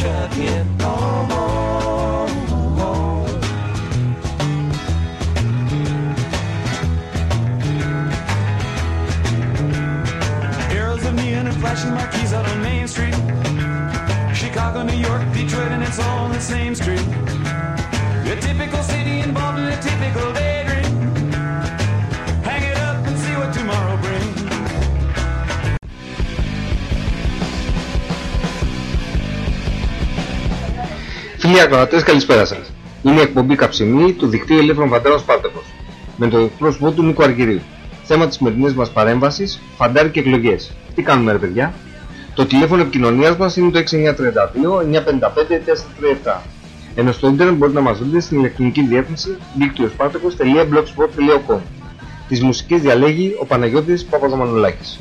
Chudnian. Φίλοι ακροατές, καλησπέρα σας. Είναι η εκπομπή Καψιμή του δικτύου Ελεύθερων Φαντάρων Σπάρτακος με το εκπρόσωπό του Νίκο Αργυρίου. Θέμα της σημερινής μας παρέμβασης, φαντάρι και εκλογές. Τι κάνουμε ρε παιδιά; Το τηλέφωνο επικοινωνίας μας είναι το 6932 955 437. Ενώ στο ίντερνετ μπορείτε να μας βρείτε στην ηλεκτρονική διεύθυνση δίκτυοσπάρτακος.blogspot.com Τις μουσικές διαλέγει ο Παναγιώτης Παπαδομανολάκης.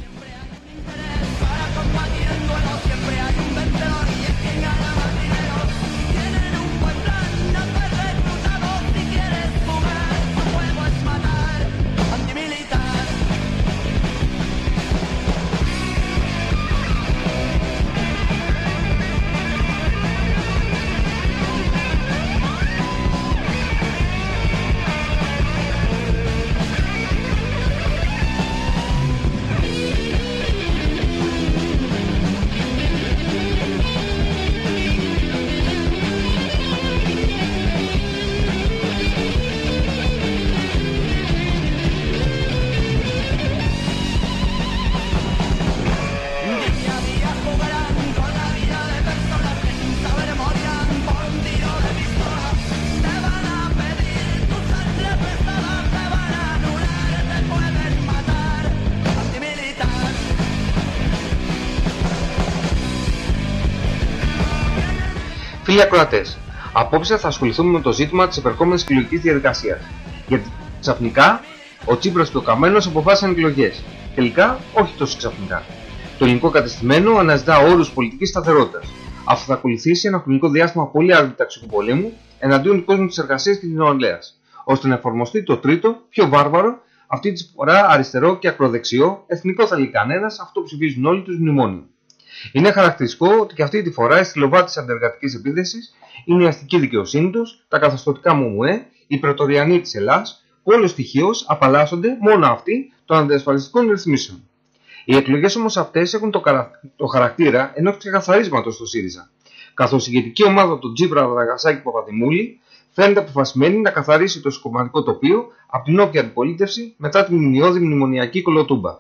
Φίλοι ακροατές, απόψε θα ασχοληθούμε με το ζήτημα της επερχόμενης εκλογικής διαδικασίας. Γιατί ξαφνικά ο Τσίπρας και ο Καμένος αποφάσισαν εκλογές. Τελικά όχι τόσο ξαφνικά. Το ελληνικό κατεστημένο αναζητά όρους πολιτικής σταθερότητας, αφού θα ακολουθήσει ένα χρονικό διάστημα πολύ ταξικού πολέμου εναντίον του κόσμου της εργασίας και της νεολαίας, ώστε να εφαρμοστεί το τρίτο, πιο βάρβαρο, αυτή τη φορά αριστερό και ακροδεξιό, εθνικό θα λέει κανένας, αυτό που ψηφίζουν όλοι τους μνημόνιο. Είναι χαρακτηριστικό ότι και αυτή τη φορά η στυλοβά της αντεργατική επίθεσης είναι η αστική δικαιοσύνη τους, τα καθεστωτικά ΜΟΜΟΕ, οι πρετοριανοί της Ελλάδα, που όλος στοιχείως απαλλάσσονται μόνο αυτοί των αντιασφαλιστικών ρυθμίσεων. Οι εκλογές όμως αυτές έχουν το, καρα... το χαρακτήρα ενός ξεκαθαρίσματος στο ΣΥΡΙΖΑ, καθώς η ηγετική ομάδα του Τζίπρα Δραγασάκη Παπαδημούλη φαίνεται αποφασισμένη να καθαρίσει το σκομματικό τοπίο από την όποια αντιπολίτευση μετά την μνημειώδη μνημονιακή κολοτούμπα.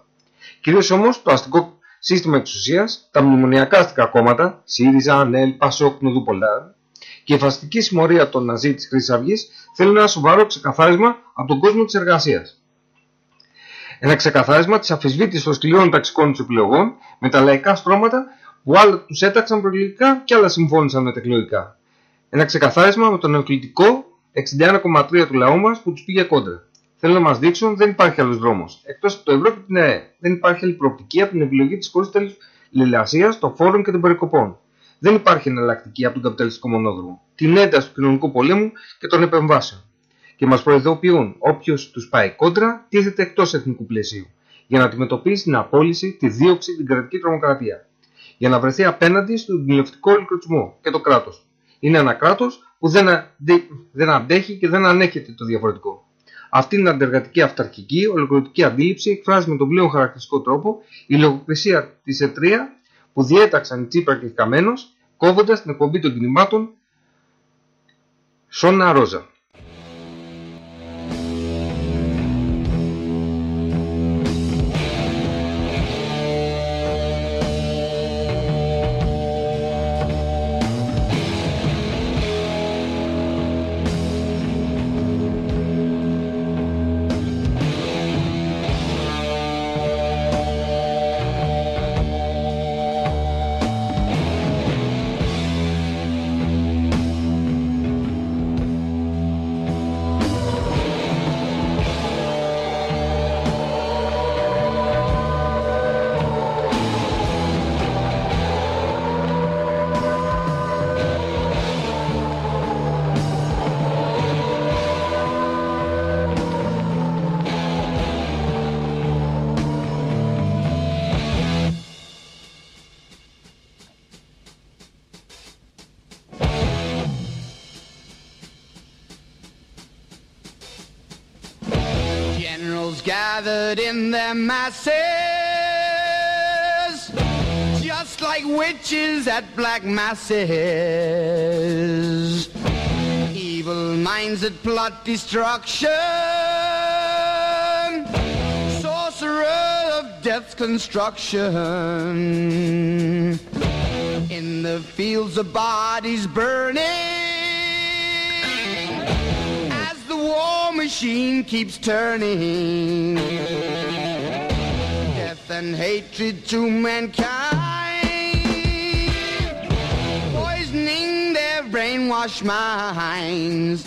Κυρίως όμως το αστικό σύστημα εξουσίας, τα μνημονιακά αστικά κόμματα, ΣΥΡΙΖΑ, ΑΝΕΛ, ΠΑΣΟΚ, Νουδουπολά και η φασιστική συμμορία των Ναζί της Χρυσής Αυγής θέλουν ένα σοβαρό ξεκαθάρισμα από τον κόσμο της εργασίας. Ένα ξεκαθάρισμα της αφισβήτησης των σκληρών ταξικών τους επιλογών με τα λαϊκά στρώματα που άλλα τους έταξαν προεκλογικά και άλλα συμφώνησαν μετεκλογικά. Ένα ξεκαθάρισμα με τον νεοκλητικό 61,3 του λαού μας που τους πήγε κόντρα. Θέλουν να μας δείξουν δεν υπάρχει άλλος δρόμος. Εκτός από το ευρώ και την ΕΕ. Δεν υπάρχει άλλη προοπτική από την επιλογή της χωρί τέλου λιλασία, των φόρων και των περικοπών. Δεν υπάρχει εναλλακτική από τον καπιταλιστικό μονόδρομο. Την ένταση του κοινωνικού πολέμου και των επεμβάσεων. Και μας προειδοποιούν όποιος τους πάει κόντρα τίθεται εκτός εθνικού πλαισίου. Για να αντιμετωπίσει την απόλυση, τη δίωξη, την κρατική τρομοκρατία. Για να βρεθεί απέναντι στον κοινωνικό ελκυρισμό και το κράτος. Είναι ένα κράτος που δεν, αντε... δεν αντέχει και δεν ανέχεται το διαφορετικό. Αυτή είναι η αντεργατική αυταρχική, ολοκληρωτική αντίληψη εκφράζει με τον πλέον χαρακτηριστικό τρόπο η λογοκρισία της ΕΤΡΙΑ που διέταξαν η Τσίπρα και η Καμένος κόβοντας την εκπομπή των κινημάτων Σόνα Ρόζα. Masses, just like witches at black masses. Evil minds that plot destruction, sorcerer of death's construction. In the fields of bodies burning as the war machine keeps turning. And hatred to mankind, poisoning their brainwashed minds.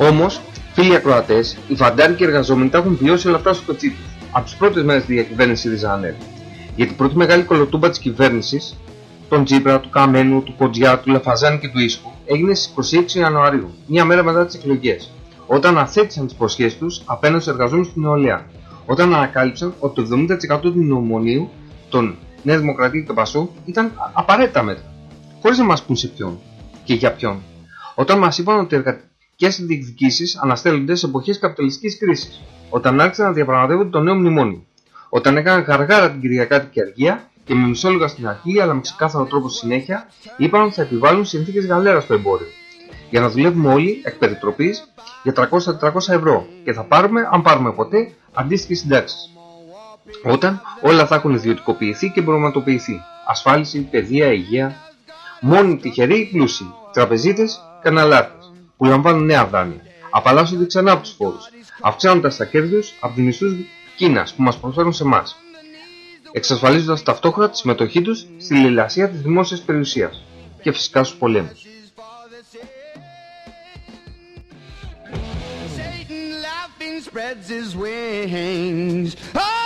Όμως, φίλοι ακροατές, οι φαντάροι και οι εργαζόμενοι τα έχουν βιώσει όλα αυτά στο πετσί τους. Από τις πρώτες μέρες της διακυβέρνησης Ριζανέλ. Γιατί η πρώτη μεγάλη κολοτούμπα της κυβέρνησης, τον Τζίπρα, του Καμένου, του Κοντζιά, του Λαφαζάνη και του Ίσκου, έγινε στις 26 Ιανουαρίου, μία μέρα μετά τις εκλογές. Όταν αθέτησαν τις υποσχέσεις τους απέναντι στους εργαζόμενους στην νεολαία. Όταν ανακάλυψαν ότι το 70% του μνημονίου των Νέα Δημοκρατία και του Πασού ήταν απαραίτητα μέτρα. Χωρίς να μας πούν σε ποιον και για ποιον. Όταν μας είπαν ότι οι εργατικέ διεκδικήσεις αναστέλλονται σε εποχές καπιταλιστικής κρίσης. Όταν άρχισαν να διαπραγματεύονται το νέο μνημόνιο. Όταν έκαναν γαργάρα την Κυριακάτικη αργία και με μισόλογα στην αρχή αλλά με ξεκάθαρο τρόπο στη συνέχεια είπαν ότι θα επιβάλλουν συνθήκες γαλέρας στο εμπόριο. Για να δουλεύουμε όλοι εκ περιτροπής για 300-400 ευρώ και θα πάρουμε, αν πάρουμε ποτέ, αντίστοιχες συντάξεις. Όταν όλα θα έχουν ιδιωτικοποιηθεί και προγραμματοποιηθεί. Ασφάλιση, παιδεία, υγεία. Μόνοι τυχεροί ή πλούσιοι, τραπεζίτες, καναλάτε που λαμβάνουν νέα δάνεια. Απαλλάσσονται ξανά από τους φόρους, αυξάνοντα τα κέρδη τους από τους μισθούς Κίνας που μας προσφέρουν σε εμάς. Εξασφαλίζοντας ταυτόχρονα τη συμμετοχή τους στη λαιλασία της δημόσιας περιουσίας και φυσικά στους πολέμους. Satan laughing spreads his wings. Oh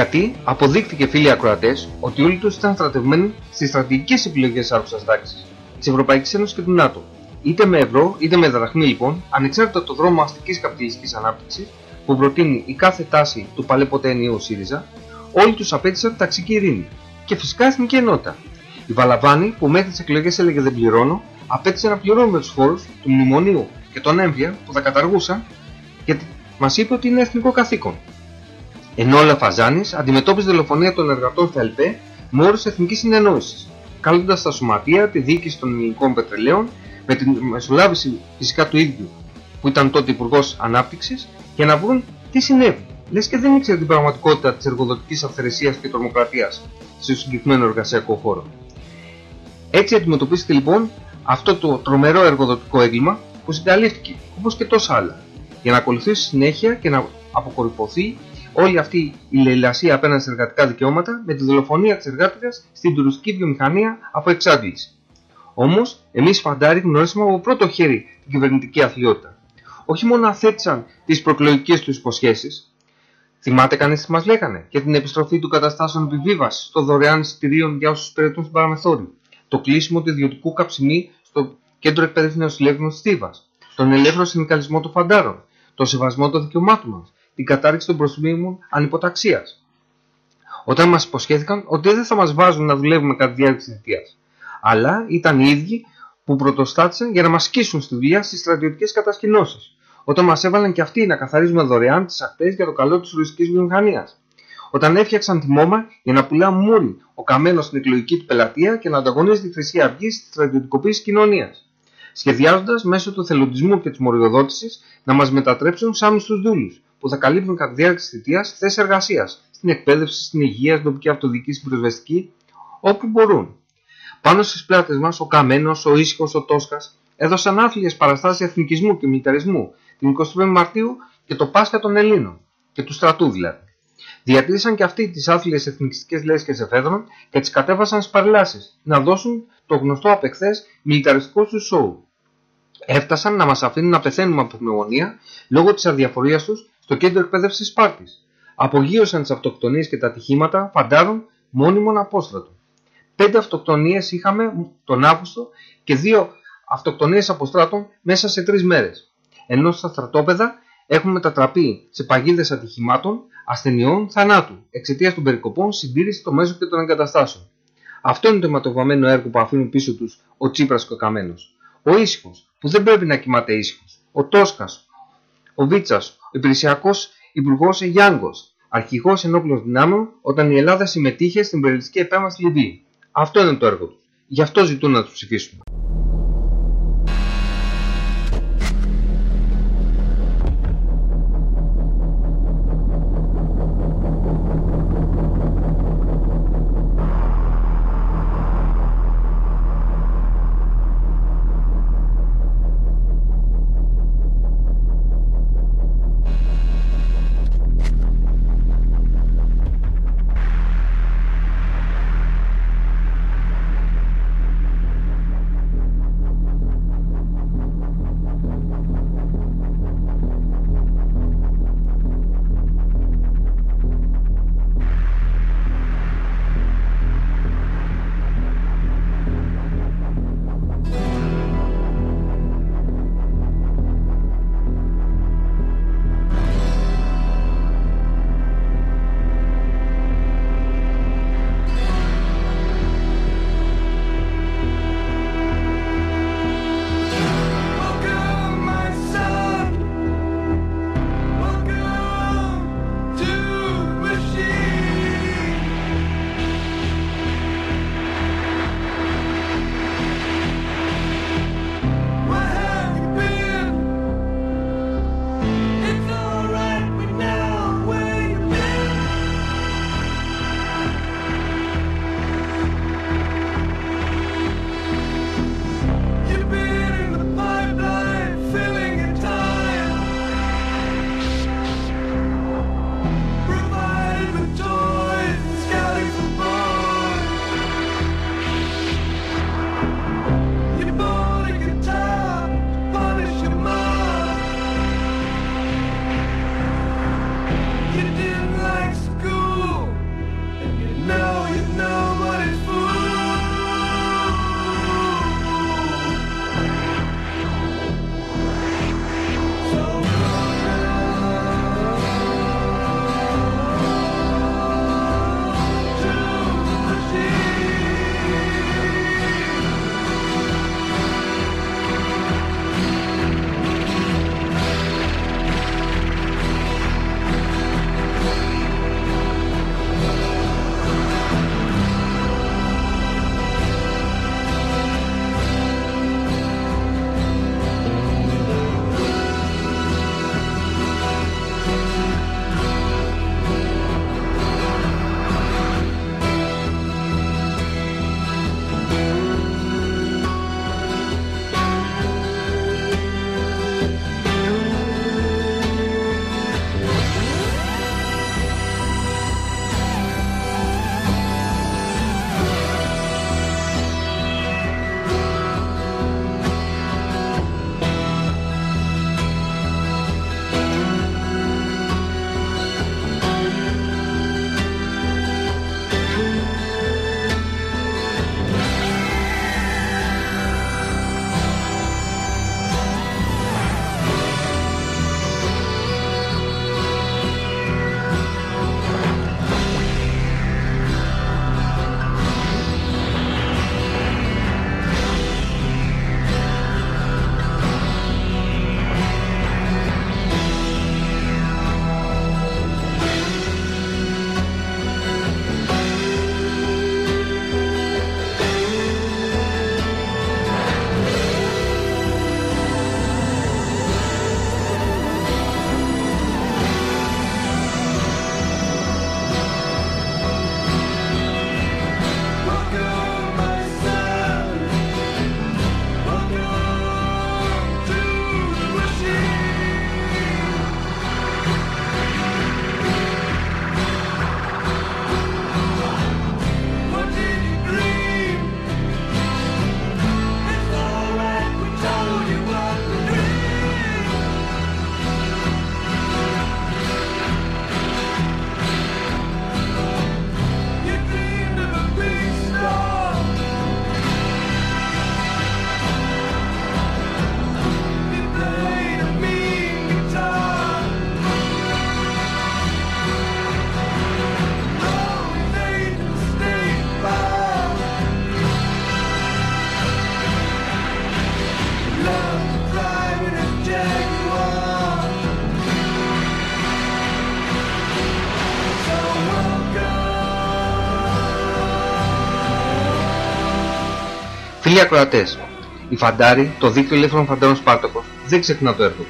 Γιατί αποδείχθηκε φίλοι ακροατές ότι όλοι τους ήταν στρατευμένοι στις στρατηγικές επιλογές άρχουσα τάξης της Ευρωπαϊκής Ένωσης και του ΝΑΤΟ. Είτε με ευρώ είτε με δραχμή λοιπόν, ανεξάρτητα από το δρόμο αστικής καπιταλιστικής ανάπτυξης που προτείνει η κάθε τάση του παλαιπότε ενιαίου ΣΥΡΙΖΑ, όλοι τους απέτησαν ταξική ειρήνη και φυσικά εθνική ενότητα. Η Βαλαβάνη, που μέχρι τις εκλογές έλεγε δεν πληρώνω, απέτησε να πληρώνουμε τους φόρου του μνημονίου και τον έμβια που θα καταργούσαν γιατί μας είπε ότι είναι εθνικό καθήκον. Ενώ ο Λαφαζάνης αντιμετώπιζε δολοφονία των εργατών στα ΕΛΠΕ με όρους εθνικής συνεννόησης, καλώντας τα σωματεία, τη διοίκηση των ελληνικών πετρελαίων, με την μεσολάβηση φυσικά του ίδιου που ήταν τότε Υπουργός Ανάπτυξης, για να βρουν τι συνέβη. Λες και δεν ήξερε την πραγματικότητα της εργοδοτικής αυθαιρεσίας και τρομοκρατίας στο συγκεκριμένο εργασιακό χώρο. Έτσι αντιμετωπίστηκε λοιπόν αυτό το τρομερό εργοδοτικό έγκλημα που συγκαλύφθηκε όπως και τόσα άλλα για να ακολουθήσει συνέχεια και να αποκορυφωθεί όλη αυτή η λαιλασία απέναντι σε εργατικά δικαιώματα με τη δολοφονία της εργάτριας στην τουριστική βιομηχανία από εξάντληση. Όμως, εμείς φαντάρι γνωρίσαμε από πρώτο χέρι την κυβερνητική αθλειότητα. Όχι μόνο αθέτησαν τις προκλογικές τους υποσχέσεις, θυμάται κανείς τι μας λέγανε για την επιστροφή του καταστάσεων επιβίβασης των δωρεάν εισιτηρίων για όσους περαιτούν στην παραμεθόριο, το κλείσιμο του ιδιωτικού καψιμί στο κέντρο εκπαίδευση νεοσυλλέγων τη Στίβας, τον ελεύθερο συνδικαλισμό των φαντάρων, τον σεβασμό των δικαιωμάτων μας, την κατάρριξη των προσφύγων ανυποταξίας. Όταν μας υποσχέθηκαν ότι δεν θα μας βάζουν να δουλεύουμε κατά τη διάρκεια της θητείας, αλλά ήταν οι ίδιοι που πρωτοστάτησαν για να μας σκίσουν στη δουλειά στις στρατιωτικές κατασκηνώσεις, όταν μας έβαλαν και αυτοί να καθαρίζουμε δωρεάν τις ακτές για το καλό της ρωσική βιομηχανίας. Όταν έφτιαξαν τη μόμα για να πουλά μούρι ο καμένος στην εκλογική του πελατεία και να ανταγωνίζει τη Χρυσή Αυγή στη στρατιωτικοποίηση κοινωνίας. Σχεδιάζοντας μέσω του θελοντισμού και της μοριοδότησης να μας μετατρέψουν σαν μισθούς δούλους, που θα καλύπτουν κατά τη διάρκεια της θητείας θέσεις εργασίας, στην εκπαίδευση, στην υγεία, στην τοπική αυτοδιοίκηση, στην πυροσβεστική, όπου μπορούν. Πάνω στις πλάτες μας, ο Καμένος, ο Ήσυχος, ο Τόσκας έδωσαν άθλιες παραστάσεις εθνικισμού και μιλιταρισμού την 25 Μαρτίου και το Πάσχα των Ελλήνων, και του στρατού δηλαδή. Διατήρησαν και αυτοί τις άθλιες εθνικιστικές λέσχες εφέδρων και τις κατέβασαν στις παρελάσεις, να δώσουν το γνωστό απ' εχθές μιλιταριστικό τους σοου. Έφτασαν να μας αφήνουν να πεθαίνουμε από πνευμονία λόγω της αδιαφορίας τους στο κέντρο εκπαίδευσης Σπάρτης. Απογείωσαν τις αυτοκτονίες και τα ατυχήματα φαντάρων μόνιμων απόστρατων. Πέντε αυτοκτονίες είχαμε τον Αύγουστο και δύο αυτοκτονίες αποστράτων μέσα σε τρεις μέρες. Ενώ στα στρατόπεδα έχουν μετατραπεί σε παγίδες ατυχημάτων, ασθενειών, θανάτου εξαιτίας των περικοπών, συντήρηση των μέσων και των εγκαταστάσεων. Αυτό είναι το αιματοβαμμένο έργο που αφήνουν πίσω τους ο Τσίπρας και ο Καμένο. Ο ήσυχος, που δεν πρέπει να κοιμάται ήσυχος. Ο Τόσκας, ο Βίτσας, ο υπηρεσιακός υπουργός Γιάνγκος, αρχηγός ενόπλων δυνάμεων όταν η Ελλάδα συμμετείχε στην περιοριστική επέμβαση στη Λιβύη. Αυτό είναι το έργο τους. Γι' αυτό ζητούν να τους ψηφίσουμε. Φίλοι ακροατές, οι φαντάροι, το δίκτυο ελεύθερων φαντάρων Σπάρτοκος, δεν ξεχνά το έργο.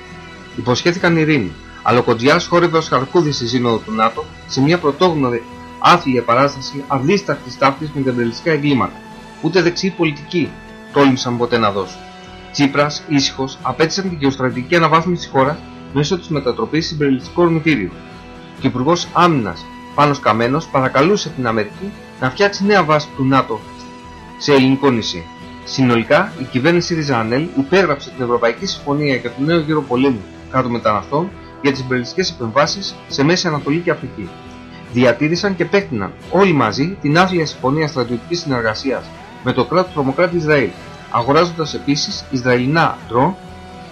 Υποσχέθηκαν ειρήνη, αλλά ο Κοντζιάς χόρευε ως χαρκούδης στη σύνοδο του ΝΑΤΟ σε μια πρωτόγνωρη άθλια παράσταση αδίστακτης ταύτης με τα εμπελιστικά εγκλήματα. Ούτε δεξιοί πολιτικοί τόλμησαν ποτέ να δώσουν. Τσίπρας, ήσυχος, απέτυσαν την γεωστρατηγική αναβάθμιση της χώρας μέσω της μετατροπής σε συμπεριληπτικό ορμητήριο. Και ο Υπουργός Άμυνας, Πάνος Καμένος, παρακαλούσε την Αμερική να φτιάξει νέα βάση του ΝΑΤΟ σε ελληνικό νησί. Συνολικά, η κυβέρνηση Ριζανέλ υπέγραψε την Ευρωπαϊκή Συμφωνία για το νέο γύρο πολέμου κάτω μεταναστών για τις συμπεριληπτικές επεμβάσεις σε Μέση Ανατολή και Αφρική. Διατήρησαν και επέκτηναν όλοι μαζί την άθλια συμφωνία στρατιωτικής συνεργασίας με το κράτος τρομοκράτη Ισραήλ, αγοράζοντας επίσης Ισραηλινά ντρόν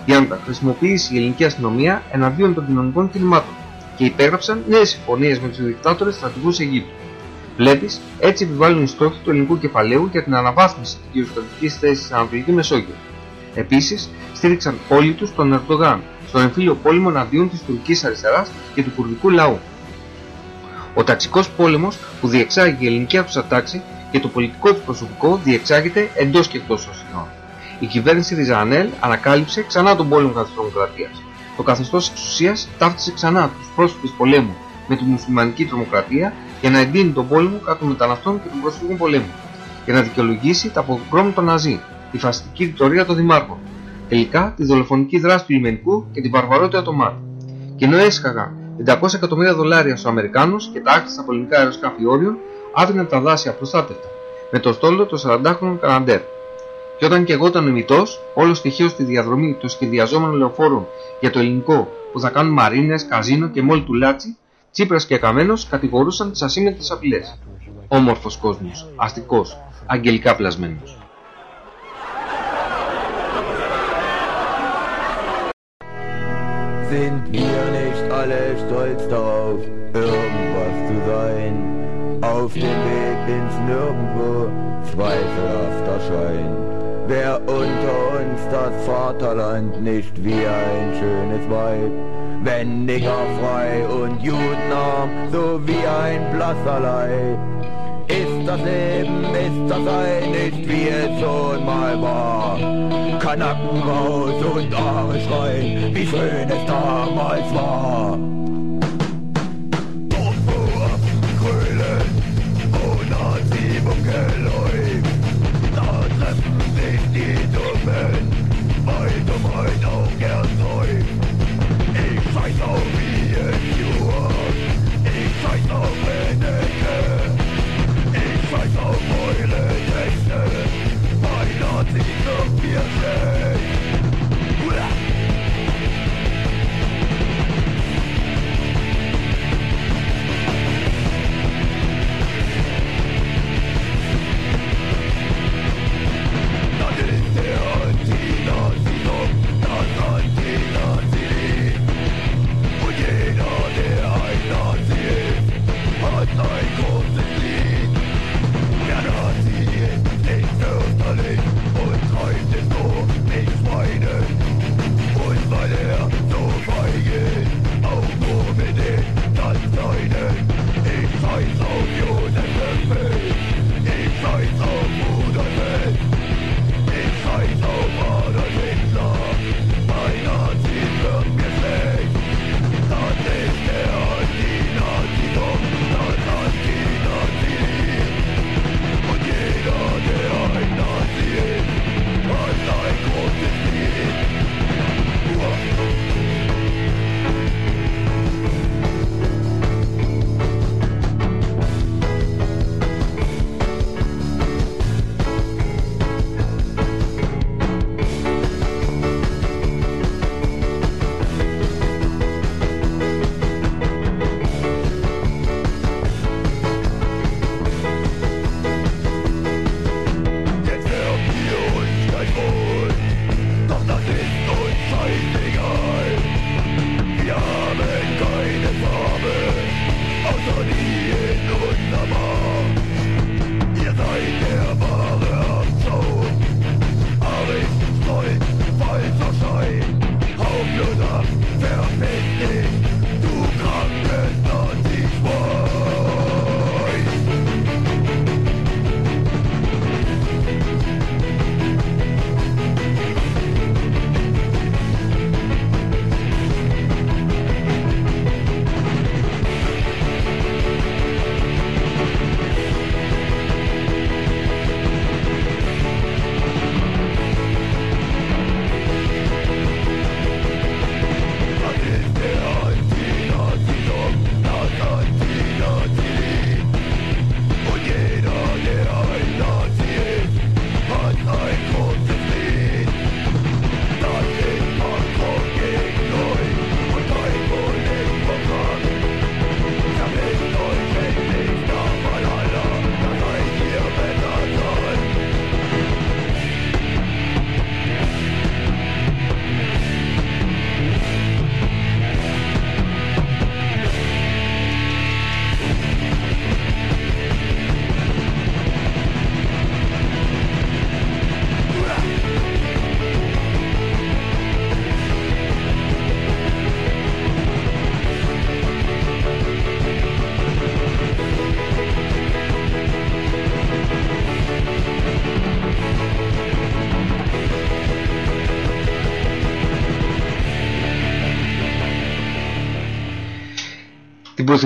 για να τα χρησιμοποιήσει η ελληνική αστυνομία εναντίον των κοινωνικών κινημάτων και υπέγραψαν νέες συμφωνίες με τους δικτάτορες στρατηγούς Αιγύπτου. Βλέπεις, έτσι επιβάλλουν οι στόχοι του ελληνικού κεφαλαίου για την αναβάθμιση της γεωστρατηγικής θέσης στην Ανατολική Μεσόγειο. Επίσης, στήριξαν όλοι τους τον Ερντογάν στον εμφύλιο πόλεμο εναντίον της τουρκικής αριστεράς και του κουρδικού λαού. Ο ταξικός πόλεμος που διεξάγει η ελληνική άκουσα τάξη και το πολιτικό του προσωπικό διεξάγεται εντός και εκτός των συνόρων. Η κυβέρνηση Ριζανέλ ανακάλυψε ξανά τον πόλεμο κατά της τρομοκρατίας. Το καθεστώς εξουσίας ταύτισε ξανά τους πρόσωπους πολέμου με τη μουσουλμανική τρομοκρατία για να εντείνει τον πόλεμο κατά των μεταναστών και των προσφύγων πολέμου. Για να δικαιολογήσει τα αποκρόμματα των Ναζί, τη φασιστική ρητορία των δημάρχων, τελικά τη δολοφονική δράση του λιμενικού και την βαρβαρότητα των ΜΑΤ. Και ενώ έσχαγαν 500 εκατομμύρια δολάρια στους Αμερικάνους και τα άκρη στα πολιτικά αεροσκάφη όριων, άφηναν τα δάση απροστάτευτα, με το στόλο των 40χρονων Καναντέρ. Και όταν και εγώ ήταν ημιτός, όλο στοιχείο στη διαδρομή των σχεδιαζόμενων λεωφόρων για το ελληνικό που θα κάνουν μαρίνες, καζίνο και μόλι του λάτσι, Τσίπρας και Καμένος κατηγορούσαν τις ασύμμετρες απειλές. Όμορφος κόσμος, αστικός, αγγελικά πλασμένος. Sind wir nicht alle stolz darauf, irgendwas zu sein? Auf dem Weg ins Nirgendwo, zweifelhafter Schein. Wer unter uns das Vaterland nicht wie ein schönes Weib, wenn Nigger frei und Judenarm, so wie ein blasser Leib. Ist das Leben, ist das Sein nicht wie es schon mal war? Kanacken raus und Arme schreien, wie schön es damals war.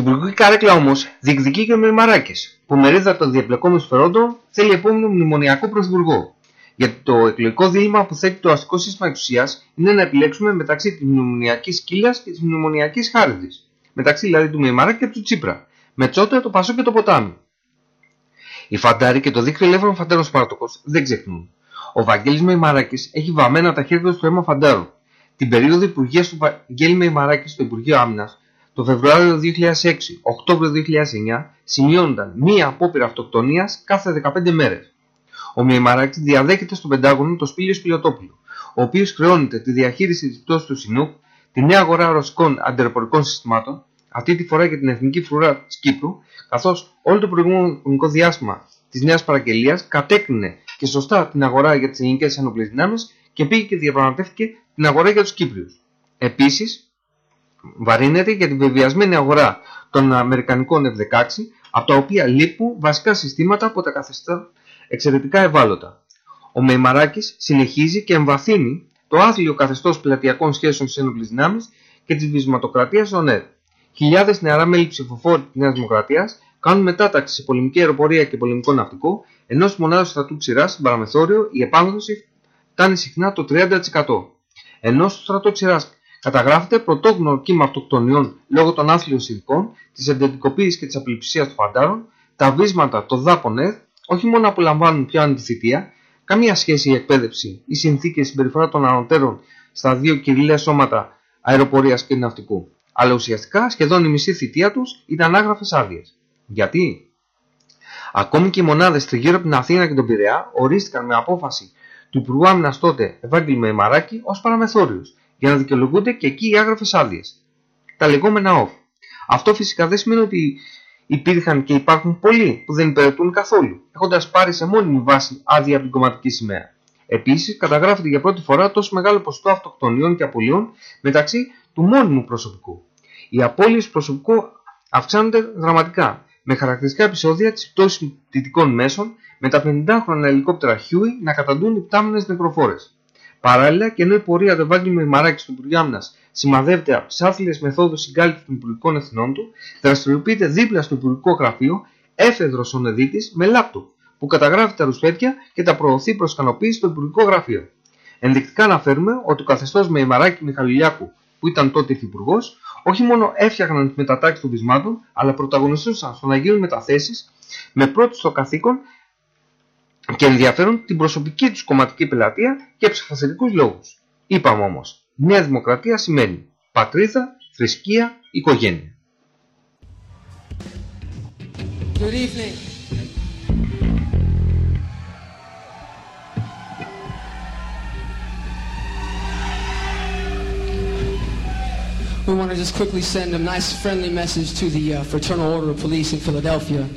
Πρωθυπουργική καρέκλα όμως διεκδικεί και ο Μημαράκης, που μερίδα των διαπλεκόμενων σφαιρόντων θέλει επόμενο μνημονιακό πρωθυπουργό. Γιατί το εκλογικό δίλημα που θέτει το αστικό σύστημα εξουσία είναι να επιλέξουμε μεταξύ της μνημονιακής κύλα και της μνημονιακής χάριδης. Μεταξύ δηλαδή του Μημαράκη και του Τσίπρα. Με τσότα, το Πασό και το ποτάμι. Οι φαντάροι και το δίκτυο ελεύθερων φαντάρων Σπάρτοκος δεν ξεχνούν. Ο Βαγγέλης Μημαράκης έχει βαμμένα τα χέρια του στο αίμα φαντάρου. Την περίοδο υπουργεία του Βαγγέλη Μημαράκη στο Υπουργείο Άμυνας, το Φεβρουάριο 2006, Οκτώβριο 2009, σημειώνονταν μία απόπειρα αυτοκτονίας κάθε 15 μέρες. Ο Μημαράκη διαδέχεται στο Πεντάγωνο το Σπίλιο Σπιλιοτόπουλο, ο οποίος χρεώνεται τη διαχείριση της πτώσης του Σινούκ, τη νέα αγορά ρωσικών αντιεροπορικών συστημάτων, αυτή τη φορά για την εθνική φρουρά της Κύπρου, καθώς όλο το προηγούμενο χρονικό διάστημα της νέας παραγγελίας κατέκρινε και σωστά την αγορά για τις ελληνικές ενόπλες δυνάμεις και πήγε και διαπραγματεύτηκε την αγορά για τους Κύπριους. Επίσης, βαρύνεται για την βεβαιασμένη αγορά των Αμερικανικών F-16, από τα οποία λείπουν βασικά συστήματα από τα καθεστώ εξαιρετικά ευάλωτα. Ο Μεϊμαράκης συνεχίζει και εμβαθύνει το άθλιο καθεστώς πλατειακών σχέσεων στις ένοπλες δυνάμεις και της βυσματοκρατίας στον ΕΡ. Χιλιάδες νεαρά μέλη ψηφοφόροι της Νέας Δημοκρατίας κάνουν μετάταξη σε πολεμική αεροπορία και πολεμικό ναυτικό, ενώ στη μονάδα στρατού ξηράς στην παραμεθόριο η επάνδρωση φτάνει συχνά το 30%. Ενώ στο στρατό ξηράς καταγράφεται πρωτόγνωρο κύμα αυτοκτονιών λόγω των άθλιων συνθηκών, της εντατικοποίησης και της απελπισία των φαντάρων, τα βίσματα των δάπων ΕΡ όχι μόνο απολαμβάνουν πια αντιθητεία, καμία σχέση η εκπαίδευση, οι συνθήκε συμπεριφορά των ανωτέρων στα δύο κυριλαία σώματα αεροπορίας και ναυτικού. Αλλά ουσιαστικά σχεδόν η μισή θητεία τους ήταν άγραφες άδειες. Γιατί; Ακόμη και οι μονάδες τριγύρω από την Αθήνα και τον Πειραιά ορίστηκαν με απόφαση του Υπουργού Άμυνας τότε Ευάγγελ Μεϊμαράκη ως παραμεθόριους, για να δικαιολογούνται και εκεί οι άγραφε άδειες. Τα λεγόμενα off. Αυτό φυσικά δεν σημαίνει ότι υπήρχαν και υπάρχουν πολλοί που δεν υπηρετούν καθόλου, έχοντας πάρει σε μόνιμη βάση άδεια από την κομματική σημαία. Επίσης, καταγράφεται για πρώτη φορά τόσο μεγάλο ποσοστό αυτοκτονιών και απολειών μεταξύ του μόνιμου προσωπικού. Οι απώλειες προσωπικού αυξάνονται δραματικά, με χαρακτηριστικά επεισόδια της πτώσης δυτικών μέσων με τα 50χρονα ελικόπτερα Huey να καταντούν υπτάμενε νεκροφόρες. Παράλληλα, και ενώ η πορεία του Ευάγγελου Μημαράκη στον Υπουργείο Άμυνα σημαδεύεται από τις άθλιες μεθόδους συγκάλυψης των υπουργικών εθνών του, δραστηριοποιείται δίπλα στο Υπουργικό Γραφείο έφεδρος ονεδίτη με λάπτοπ, που καταγράφει τα ρουσφέτια και τα προωθεί προς ικανοποίηση στο Υπουργικό Γραφείο. Ενδεικτικά αναφέρουμε ότι το καθεστώς Μεϊμαράκη Μιχαλουλιάκου, που ήταν τότε υφυπουργός, όχι μόνο έφτιαχναν τις μετατάξεις των βυσμάτων, αλλά πρωταγωνιστούσαν στο να γίνουν μεταθέσεις με πρώτη στο καθήκον και ενδιαφέρον την προσωπική τους κομματική πελατεία και ψηφοθετικούς λόγους. Είπαμε όμως, Νέα Δημοκρατία σημαίνει πατρίδα, θρησκεία, οικογένεια. Good evening. We want to just quickly send a nice friendly message to the uh, Fraternal Order of Police in Philadelphia.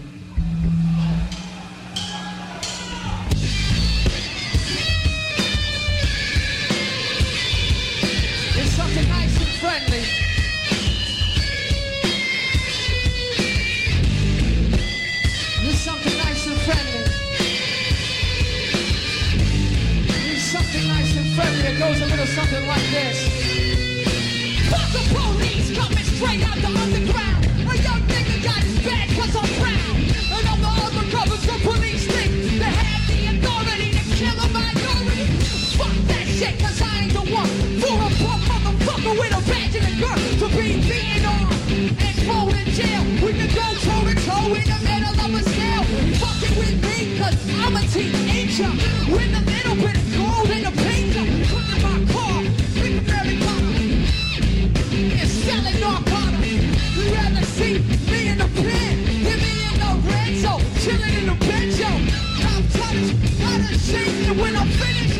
When I'm finished.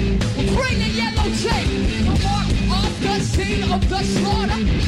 Bring the yellow tape. Mark off the scene of the slaughter.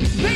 Hey!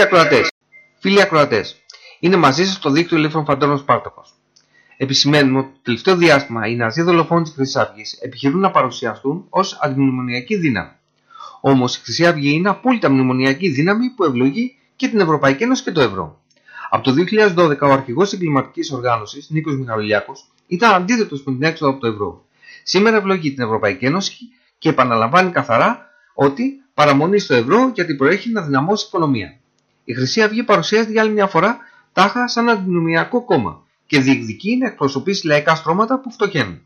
Φίλοι ακροατές, φίλοι ακροατές, είναι μαζί σας το δίκτυο ελεύθερων φαντόρων Σπάρτακος. Επισημαίνουμε ότι το τελευταίο διάστημα οι Ναζί δολοφόνοι της Χρυσής Αυγής επιχειρούν να παρουσιαστούν ως αντιμνημονιακή δύναμη. Όμως η Χρυσή Αυγή είναι απόλυτα μνημονιακή δύναμη που ευλογεί και την Ευρωπαϊκή Ένωση και το ευρώ. Από το 2012 ο αρχηγός της εγκληματικής οργάνωσης, Νίκος Μιχαηλιάκος, ήταν αντίθετος με την έξοδο από το ευρώ. Σήμερα ευλογεί την Ευρωπαϊκή Ένωση και επαναλαμβάνει καθαρά ότι παραμονή στο ευρώ γιατί προέχει να δυναμώσει η οικονομία. Η Χρυσή Αυγή παρουσιάζεται για άλλη μια φορά τάχα σαν αντινομιακό κόμμα και διεκδικεί να εκπροσωπήσει λαϊκά στρώματα που φτωχαίνουν.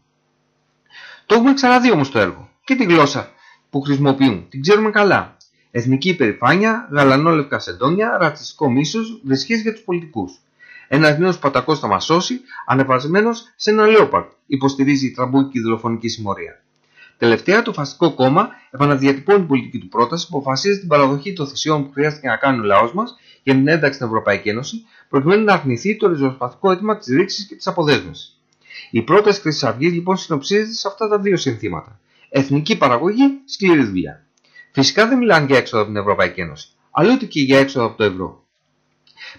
Το έχουμε ξαναδεί όμως το έργο και τη γλώσσα που χρησιμοποιούν. Την ξέρουμε καλά. Εθνική υπερηφάνεια, γαλανόλευκα σεντόνια, ρατσιστικό μίσος, βρισχές για τους πολιτικούς. Ένας νέος πατακός θα μας σώσει, ανεβασμένος σε ένα λέοπαρτ, υποστηρίζει η τραμπούκη δολοφονική συμμορία. Τελευταία, το φασιστικό κόμμα επαναδιατυπώνει την πολιτική του πρόταση που αποφασίζει την παραδοχή των θυσιών που χρειάστηκε να κάνει ο λαός μας για την ένταξη στην Ευρωπαϊκή Ένωση, προκειμένου να αρνηθεί το ριζοσπαστικό αίτημα της ρήξης και της αποδέσμευσης. Η πρόταση Χρυσής Αυγής λοιπόν συνοψίζεται σε αυτά τα δύο συνθήματα. Εθνική παραγωγή, σκληρή δουλειά. Φυσικά δεν μιλάνε για έξοδο από την Ευρωπαϊκή Ένωση, αλλά ούτε και για έξοδο από το ευρώ.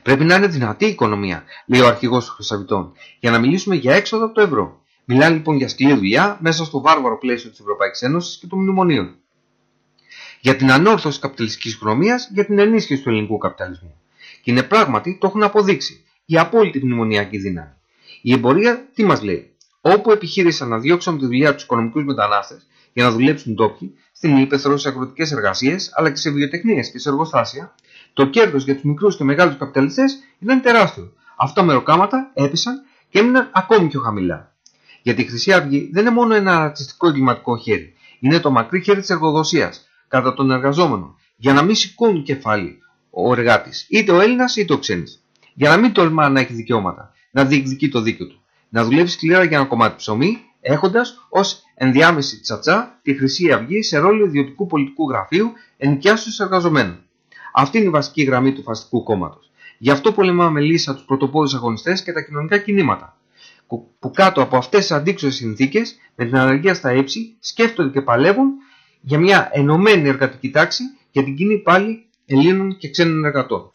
Πρέπει να είναι δυνατή η οικονομία, λέει ο αρχηγός των Χρυσαβητών, για να μιλήσουμε για έξοδο από το ευρώ. Μιλάνε λοιπόν για σκληρή δουλειά μέσα στο βάρβαρο πλαίσιο της Ευρωπαϊκής Ένωσης και των μνημονίων. Για την ανόρθωση καπιταλιστικής οικονομίας, για την ενίσχυση του ελληνικού καπιταλισμού. Και είναι πράγματι, το έχουν αποδείξει, η απόλυτη μνημονιακή δύναμη. Η εμπορία τι μας λέει; Όπου επιχείρησαν να διώξουν τη δουλειά τους οικονομικούς μετανάστες για να δουλέψουν ντόπιοι, στην ύπεθρο σε αγροτικές εργασίες αλλά και σε βιοτεχνίες και σε εργοστάσια, το κέρδος για τους μικρούς και μεγάλους καπιταλιστές ήταν τεράστιο. Αυτά μεροκάματα έπεσαν και έμειναν ακόμη πιο χαμηλά. Γιατί η Χρυσή Αυγή δεν είναι μόνο ένα ρατσιστικό εγκληματικό χέρι. Είναι το μακρύ χέρι της εργοδοσίας κατά τον εργαζόμενο, για να μην σηκώνει κεφάλι ο εργάτης, είτε ο Έλληνας είτε ο ξένης. Για να μην τολμά να έχει δικαιώματα, να διεκδικεί το δίκιο του. Να δουλεύει σκληρά για ένα κομμάτι ψωμί, έχοντας ως ενδιάμεση τσατσά τη Χρυσή Αυγή σε ρόλο ιδιωτικού πολιτικού γραφείου ενοικιάσεω εργαζομένων. Αυτή είναι η βασική γραμμή του φαστικού κόμματος. Γι' αυτό πολεμάμε λύσα τους πρωτοπόρους αγωνιστές και τα κοινωνικά κινήματα. Που κάτω από αυτές τις αντίξωες συνθήκες, με την ανεργία στα ύψη, σκέφτονται και παλεύουν για μια ενωμένη εργατική τάξη για την κοινή πάλι Ελλήνων και ξένων εργατών.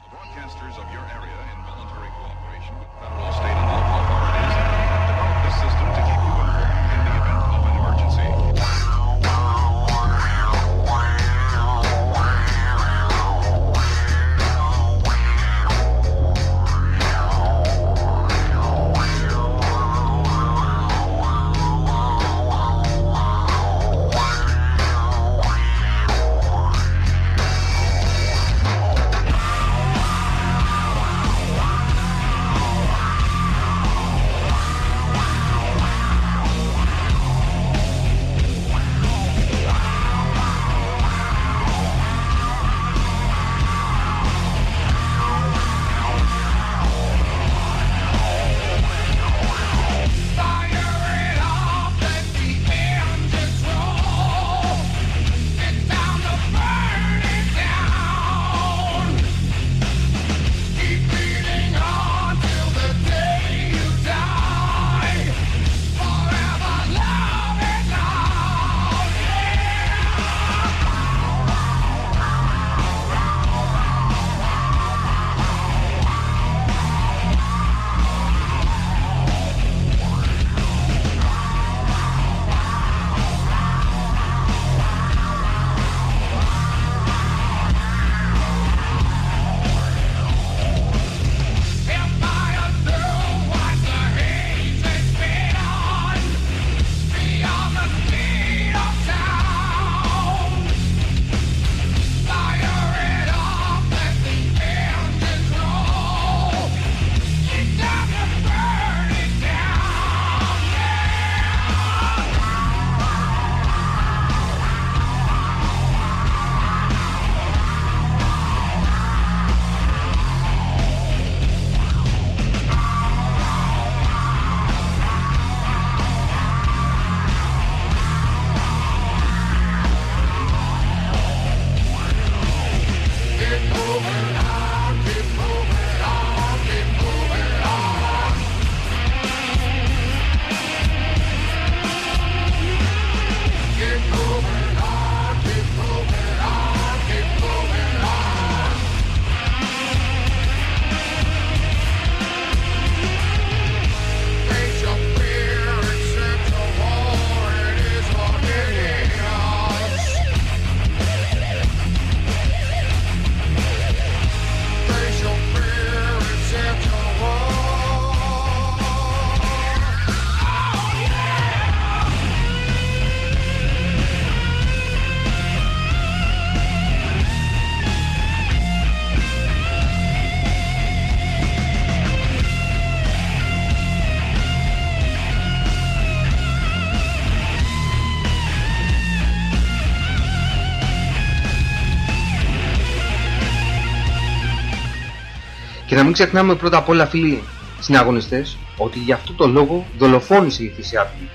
Να μην ξεχνάμε πρώτα απ' όλα φίλοι συναγωνιστές ότι για αυτό το λόγο δολοφόνησε η Χρυσή Αυγή.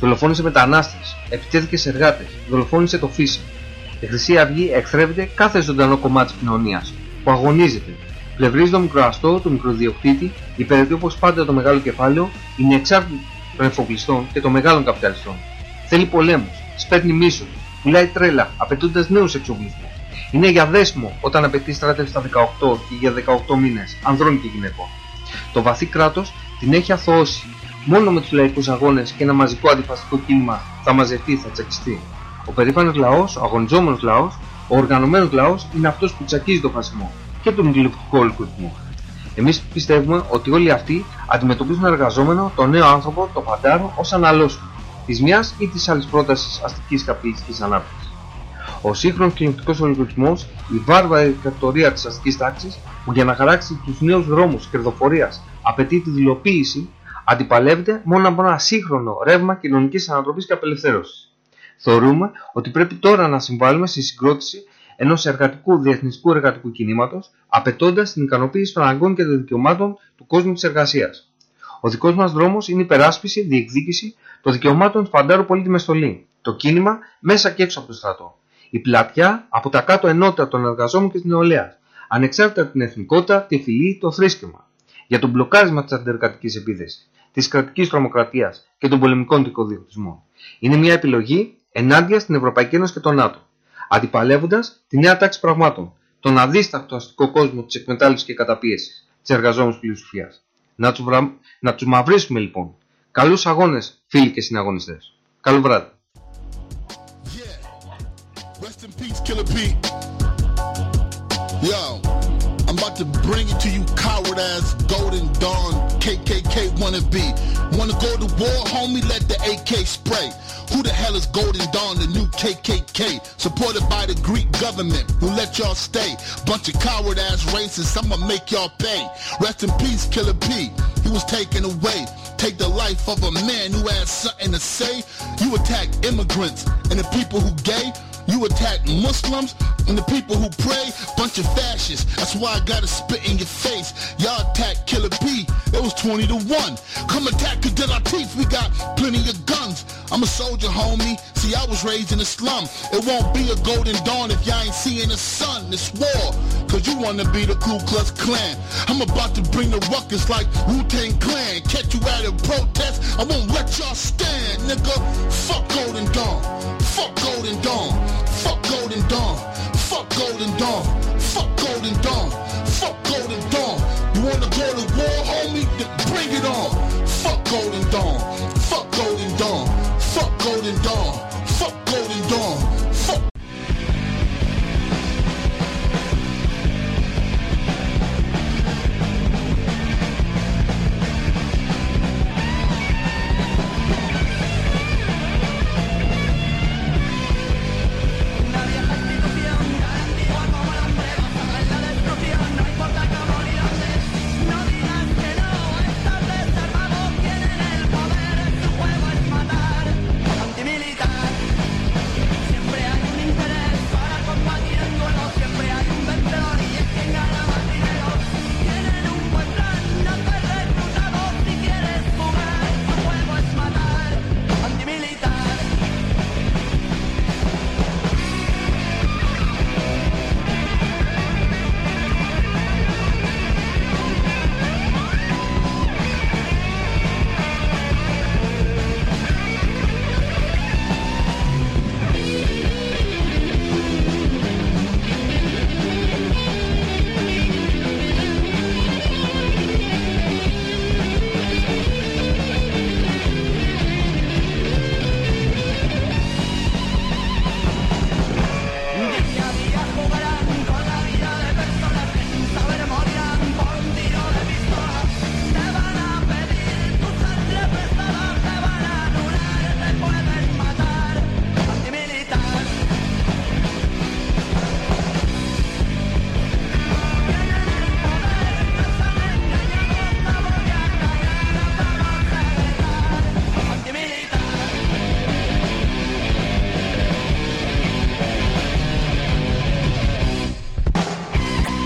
Δολοφόνησε μετανάστες, επιτέθηκε σε εργάτες, δολοφόνησε το φύση. Η Χρυσή Αυγή εκθρέφεται κάθε ζωντανό κομμάτι της κοινωνίας που αγωνίζεται. Πλευρίζει το μικροαστό, το μικροδιοκτήτη, υπηρετεί όπως πάντα το μεγάλο κεφάλαιο, είναι εξάρτητη των εφοπλιστών και των μεγάλων καπιταλιστών. Θέλει πολέμους, σπέρνει μίσος, πουλάει τρέλα, απαιτώντας νέους εξοπλισμούς. Είναι για δέσμο όταν απαιτεί στράτευση στα 18 και για 18 μήνες, ανδρών και γυναικών. Το βαθύ κράτος την έχει αθωώσει. Μόνο με τους λαϊκούς αγώνες και ένα μαζικό αντιφασιστικό κίνημα θα μαζευτεί, θα τσακιστεί. Ο περήφανος λαός, ο αγωνιζόμενος λαός, ο οργανωμένος λαός είναι αυτός που τσακίζει το φασισμό και τον τηλεοπτικό ολοκληρωτισμό. Εμείς πιστεύουμε ότι όλοι αυτοί αντιμετωπίζουν τον εργαζόμενο, τον νέο άνθρωπο, το φαντάρο ως αναλώσιμο της μιας ή της άλλης πρότασης αστικής καπιταλιστικής ανάπτυξης. Ο σύγχρονος κοινωνικός ολοκληρωτισμός, η βάρβαρη δικτατορία της αστικής τάξης, που για να χαράξει τους νέους δρόμους κερδοφορίας απαιτεί τη δηλοποίηση, αντιπαλεύεται μόνο από ένα σύγχρονο ρεύμα κοινωνικής ανατροπής και απελευθέρωσης. Θεωρούμε ότι πρέπει τώρα να συμβάλλουμε στη συγκρότηση ενός εργατικού διεθνιστικού εργατικού κινήματος, απαιτώντας την ικανοποίηση των αναγκών και των δικαιωμάτων του κόσμου της εργασίας. Ο δικός μας δρόμος είναι η περάσπιση, διεκδίκηση των δικαιωμάτων του φαντάρου πολίτη με στολή. Το κίνημα μέσα και έξω από το στρατό. Η πλατιά από τα κάτω ενότητα των εργαζόμενων και της νεολαίας, ανεξάρτητα από την εθνικότητα, τη φυλή, το θρήσκευμα. Για το μπλοκάρισμα της αντεργατικής επίθεσης, της κρατικής τρομοκρατίας και των πολεμικών δικοδιοκτισμών. Είναι μια επιλογή ενάντια στην Ευρωπαϊκή Ένωση και τον ΝΑΤΟ, αντιπαλεύοντας τη νέα τάξη πραγμάτων, τον αδίστακτο αστικό κόσμο της εκμετάλλευσης και καταπίεσης της εργαζόμενης πλειοψηφίας. Να τους, βρα... να τους μαυρίσουμε λοιπόν. Καλούς αγώνες φίλοι και συναγωνιστές. Καλό βράδυ. Peace, Killer Pete. Yo, I'm about to bring it to you, coward ass Golden Dawn KKK wannabe. Wanna go to war, homie? Let the AK spray. Who the hell is Golden Dawn, the new KKK? Supported by the Greek government who let y'all stay. Bunch of coward ass racists, I'ma make y'all pay. Rest in peace, Killer Pete. He was taken away. Take the life of a man who has something to say. You attack immigrants and the people who gay. You attack Muslims and the people who pray. Bunch of fascists. That's why I gotta spit in your face. Y'all attack Killer P. It was 20 to 1. Come attack Cadet Latif. We got plenty of guns. I'm a soldier, homie. See, I was raised in a slum. It won't be a golden dawn if y'all ain't seeing the sun. It's war. Cause you wanna be the Ku Klux Klan. I'm about to bring the ruckus like Wu-Tang Clan. Catch you at a protest. I won't let y'all stand, nigga. Fuck Golden Dawn. Fuck Golden Dawn. Fuck Golden Dawn. Fuck Golden Dawn. Fuck Golden Dawn. Fuck Golden Dawn. You wanna go to war, homie? Then bring it on. Fuck Golden Dawn. Fuck Golden Dawn. Fuck Golden Dawn.